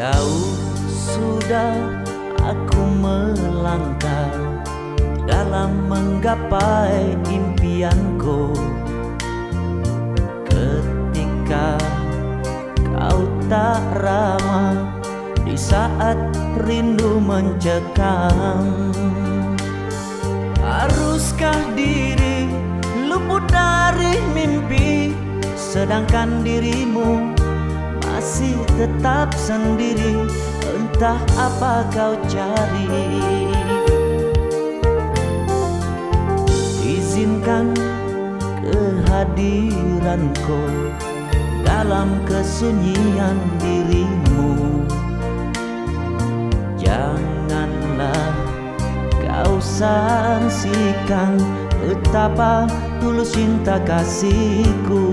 Jauh sudah aku melangkah dalam menggapai impianku. Ketika kau tak ramah di saat rindu mencekam Haruskah diri luput dari mimpi? Sedangkan dirimu masih tetap sendiri. Entah apa kau cari. Izinkan kehadiranku dalam kesunyian dirimu. Janganlah kau sangsikan betapa tulus cinta kasihku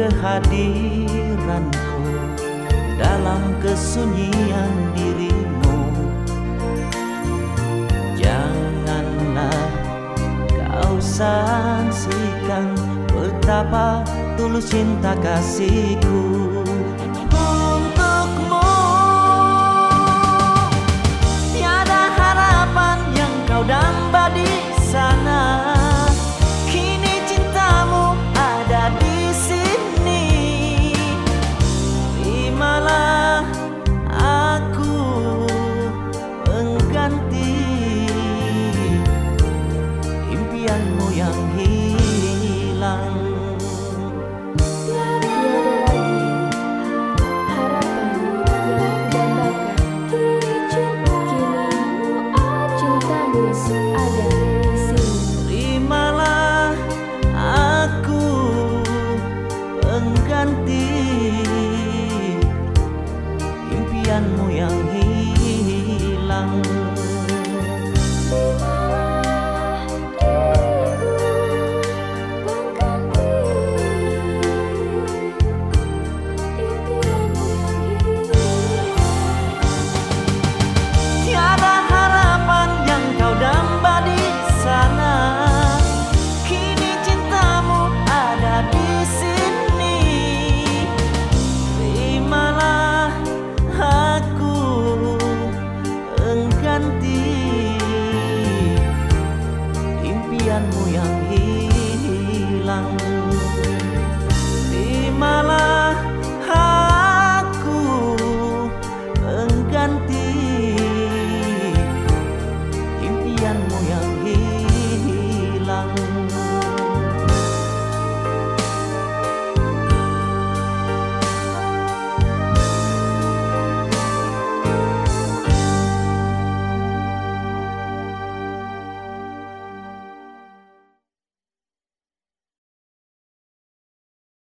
kehadiranku dalam kesunyian dirimu. Janganlah kau saksikan betapa tulus cinta kasihku see.